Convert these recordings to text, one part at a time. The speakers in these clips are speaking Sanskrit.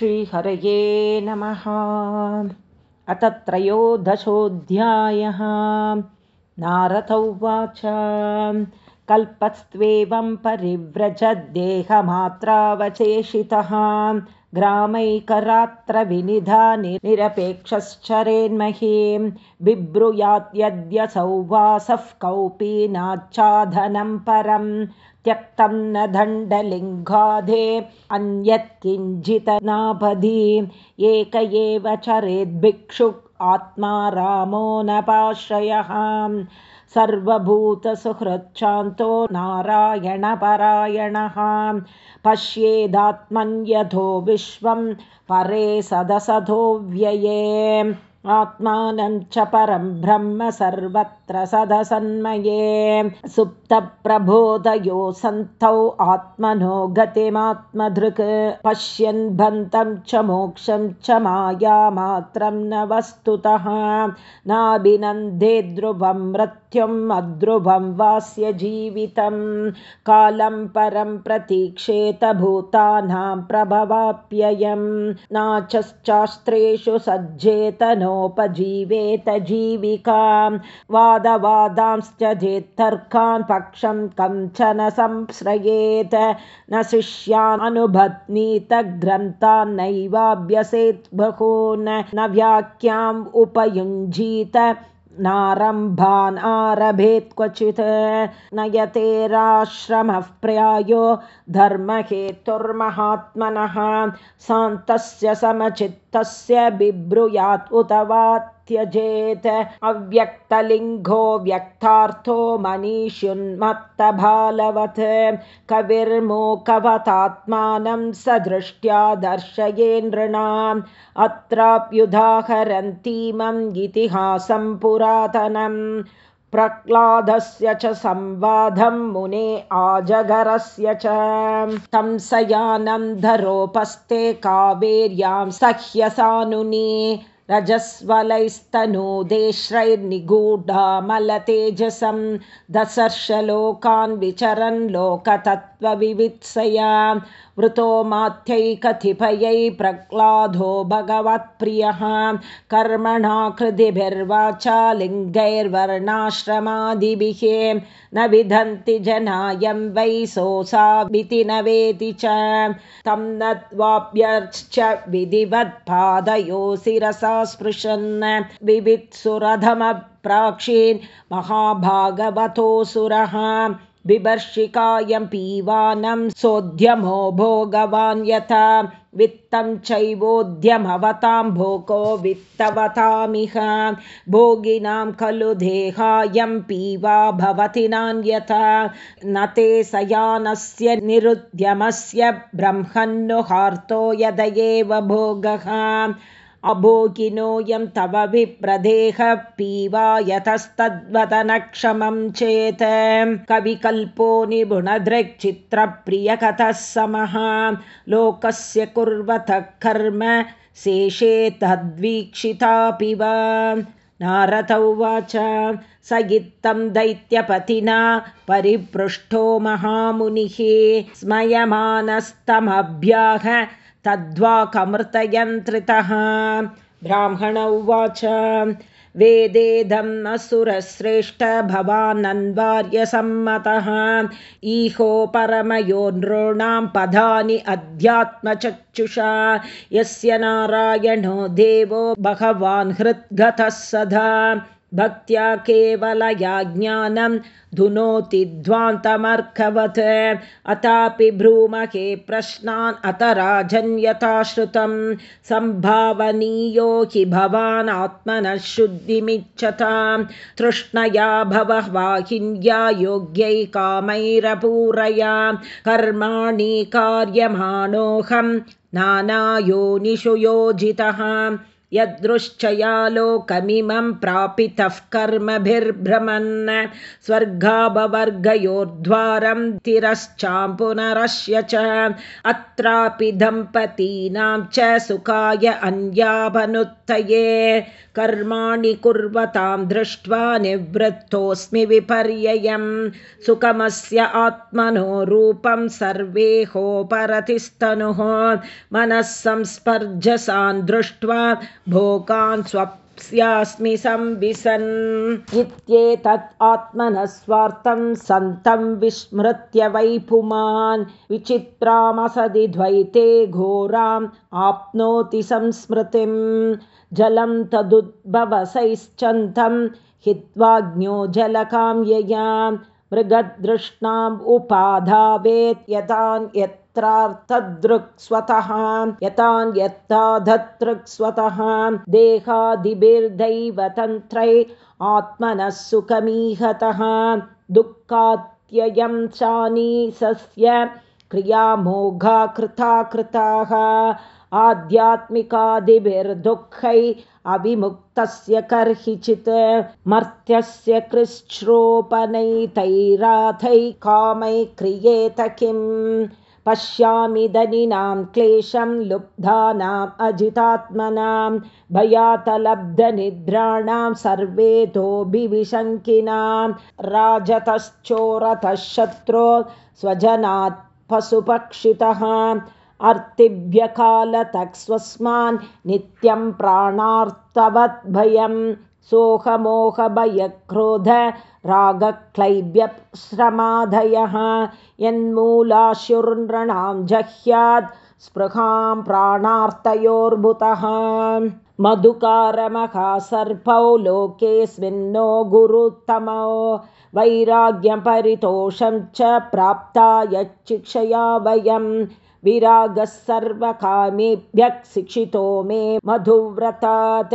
श्रीहरये नमः। अथ त्रयोदशोऽध्यायः नारद उवाच। कल्पस्त्वेवं परिव्रजद्देहमात्रावशेषितः ग्रामैकरात्रविनिधानि निरपेक्षश्चरेन्महीं। बिब्रूयाद्यद्य सौवासः कौपीनाच्छादनं परं त्यक्तं न दण्डलिङ्गाधे अन्यत् किञ्चितनापदी एक एव चरेद्भिक्षु आत्मा रामो नपाश्रयः। सर्वभूतसुहृच्छान्तो नारायणपरायणः। पश्येदात्मन्यथो विश्वं परे सदसधोऽव्यये आत्मानं च परं ब्रह्म सर्वत्र सदसन्मये। सुप्तप्रबोधयो सन्तौ आत्मनो गतिमात्मधृक् पश्यन् भन्तं च मोक्षं च मायामात्रं न वस्तुतः। नाभिनन्दे ध्रुवं मृत्युम् अध्रुवं वास्य जीवितं। कालं परं प्रतीक्षेत भूतानां प्रभवाप्ययं नाचश्चास्त्रेषु सज्जेतनो नोपजीवेत जीविकां वादवादांश्च जेत्तर्कान् पक्षं कञ्चन संश्रयेत् न शिष्यानुबध्नीत ग्रन्थान्नैवाभ्यसेत् बहून् न व्याख्याम् उपयुञ्जीत नारम्भान् आरभेत् क्वचित् नयतेराश्रमः प्रायो धर्महेतुर्महात्मनः सान्तस्य समचित्तस्य बिब्रूयात् उत वा त्यजेत् अव्यक्तलिङ्गो व्यक्तार्थो मनीष्युन्मत्तबालवत् कविर्मोकवतात्मानं स दृष्ट्या दर्शये नृणाम् अत्राप्युदाहरन्तीमम् इतिहासं पुरातनम् प्रह्लादस्य च संवादं मुने आजगरस्य च। तं सयानन्धरोपस्थे कावेर्यां सह्यसानुनी रजस्वलैस्तनूदेश्रैर्निगूढामलतेजसं दशर्षलोकान् विचरन् लोकतत्त्वविवित्सया वृतो माथ्यैकथिपयै प्रह्लादो भगवत्प्रियः। कर्मणा कृतिभिर्वाचा लिङ्गैर्वर्णाश्रमादिभिः। न विधन्ति जनायं वै सोऽसाविति न वेति च। तं नत्वाभ्यर्च विधिवत्पादयो शिरसा स्पृशन्। विवित्सुरधमप्राक्षीन् महाभागवतोऽसुरः बिभर्षिकायं पीवानं सोऽध्यमो भोगवान् यथा वित्तं चैवोद्यमवतां भोगो वित्तवतामिह। भोगिनां खलु देहायं पीवा भवति नान्यथा न ते सयानस्य निरुद्यमस्य ब्रह्मन्नुहार्तो यद एव भोगः अभोगिनोऽयं तव विप्रदेह पीवा यतस्तद्वदनक्षमं चेत्। कविकल्पो निपुणदृक्चित्रप्रियकथः समः। लोकस्य कुर्वतः कर्म शेषे तद्वीक्षितापि वा। उवाच स इत्थं दैत्यपतिना परिपृष्ठो महामुनिः। स्मयमानस्तमभ्याह तद्वाकमृतयन्त्रितः। ब्राह्मण उवाच वेदेदम् असुरश्रेष्ठ भवानन्वार्यसम्मतः ईहो परमयो नॄणां पदानि अध्यात्मचक्षुषा। यस्य नारायणो देवो भगवान् हृद्गतः सदा भक्त्या केवलया ज्ञानं धुनोति ध्वान्तमर्कवत्। अथापि भ्रूमहे प्रश्नान् अत राजन्यथा श्रुतं सम्भावनीयो हि भवान् आत्मनः शुद्धिमिच्छतां तृष्णया भवः वाहिन्या योग्यै कामैरपूरया। कर्माणि कार्यमाणोऽहं नानायोनिषु योजितः यदृश्चयालोकमिमं प्रापितः कर्मभिर्भ्रमन् स्वर्गाभवर्गयोर्द्वारं तिरश्चां च अत्रापि दम्पतीनां च सुखाय अन्याभनुत्तये कर्माणि कुर्वतां दृष्ट्वा निवृत्तोऽस्मि विपर्ययं सुखमस्य आत्मनो रूपं सर्वेहोपरतिस्तनुः मनः संस्पर्जसान् दृष्ट्वा भोगान् स्वप्स्यास्मि संविसन्। इत्येतत् आत्मनः स्वार्थं सन्तं विस्मृत्य वै पुमान् विचित्रामसदि द्वैते घोराम् आप्नोति संस्मृतिं जलं तदुद्भवसैश्चन्तं हित्वाज्ञो जलकाम्यया मृगदृष्णाम् उपाधावेत् यतान् यत्रार्थदृक्स्वतः यतान् यत्ताधतृक्स्वतः देहादिभिर्दैवतन्त्रै आत्मनः सुखमीहतः दुःखात्ययं चानीसस्य क्रियामोघा कृता कृताः आध्यात्मिकादिभिर्दुःखै अविमुक्तस्य कर्हिचित् मर्त्यस्य कृच्छ्रोपनैतैराथै कामै क्रियेत किम् पश्यामि दनिनां क्लेशं लुब्धानाम् अजितात्मनां भयातलब्धनिद्राणां सर्वेतोभिविशङ्किनां राजतश्चोरतः शत्रो स्वजनात् पशुपक्षितः अर्तिभ्यकालतः स्वस्मान् नित्यं प्राणार्थवद्भयं सोहमोहभयक्रोध रागक्लैब्यश्रमाधयः यन्मूलाशुर्नृणां जह्यात् स्पृहां प्राणार्तयोर्भुतः। मधुकारमहासर्पौ लोकेऽस्मिन्नो गुरुत्तमौ। वैराग्यपरितोषं च प्राप्ता यच्चिक्षया वयं। विरागः सर्वकामेभ्यः शिक्षितो मे मधुव्रतात्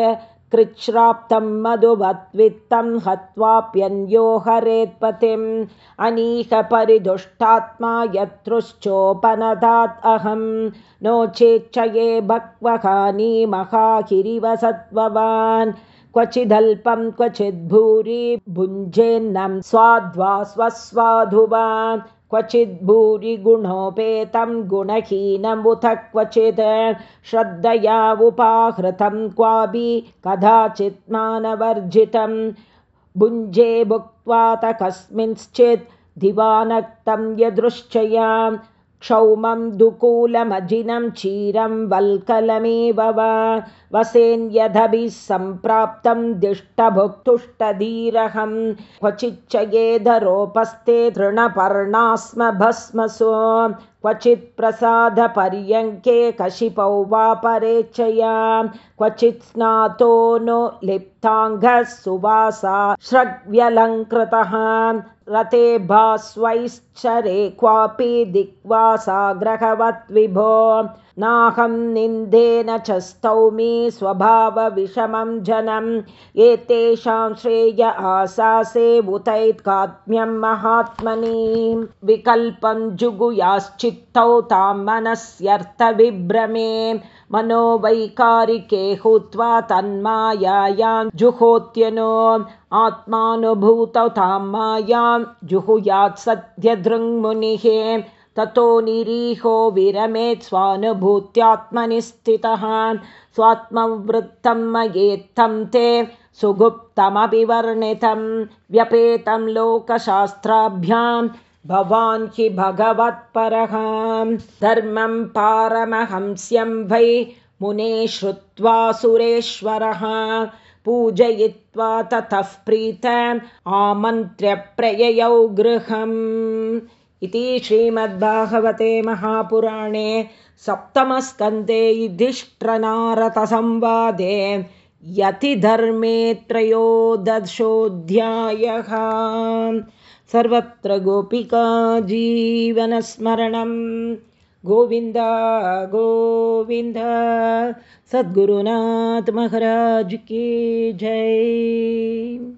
कृच्छ्राप्तं मधुवद्वित्तं हत्वाप्यन्यो हरेत्पतिम् अनीकपरिदुष्टात्मा यत्रुश्चोपनदात् अहं। नो चेच्छये बक्वहानि महाकिरिवसत्ववान् क्वचिदल्पं क्वचिद्भूरि भुञ्जेन्नं स्वाद्वा स्वस्वाधुवान् क्वचिद्भूरिगुणोपेतं गुणहीनमुथ क्वचित् श्रद्धया उपाहृतं क्वापि कदाचित् मानवर्जितं भुञ्जे भुक्त्वात कस्मिंश्चित् दिवानक्तं यदृश्चया क्षौमं दुकूलमजिनं क्षीरं वल्कलमेव वा वसेन्यदभिः सम्प्राप्तं दिष्टभुक्तुष्टधीरहं क्वचिच्च येधरोपस्थे तृणपर्णास्म भस्मसु क्वचित् प्रसादपर्यङ्के कशिपौ वा परेच्छया। क्वचित् स्नातो नो लिप्ताङ्गः सुवासा श्रव्यलङ्कृतः रते भास्वैश्चरे क्वापि दिक्वासाग्रहवत् विभो नाहं निन्देन च स्तौमि स्वभावविषमं जनम्। एतेषां श्रेय आशासे उतैत्कात्म्यं महात्मनि। विकल्पं जुगुयाश्चित्तौ तां मनस्यर्थविभ्रमे मनोवैकारिके हुत्वा तन्मायां जुहोत्यनो आत्मानुभूतौ तां मायां जुहुयात् सत्यदृङ्मुनिः ततो निरीहो विरमेत् स्वानुभूत्यात्मनि स्थितः स्वात्मवृत्तं मयेत्थं ते सुगुप्तमपि वर्णितं व्यपेतं लोकशास्त्राभ्यां भवान् हि भगवत्परः। धर्मं पारमहंस्यं वै मुने श्रुत्वा सुरेश्वरः। पूजयित्वा ततः प्रीत आमन्त्र्यप्रययौ गृहम्। इति श्रीमद्भागवते महापुराणे सप्तमस्कन्धे युधिष्ठ्रनारतसंवादे यतिधर्मे त्रयोदशोऽध्यायः सर्वत्र गोपिका जीवनस्मरणं गोविन्द गोविन्द सद्गुरुनाथ महाराज की जय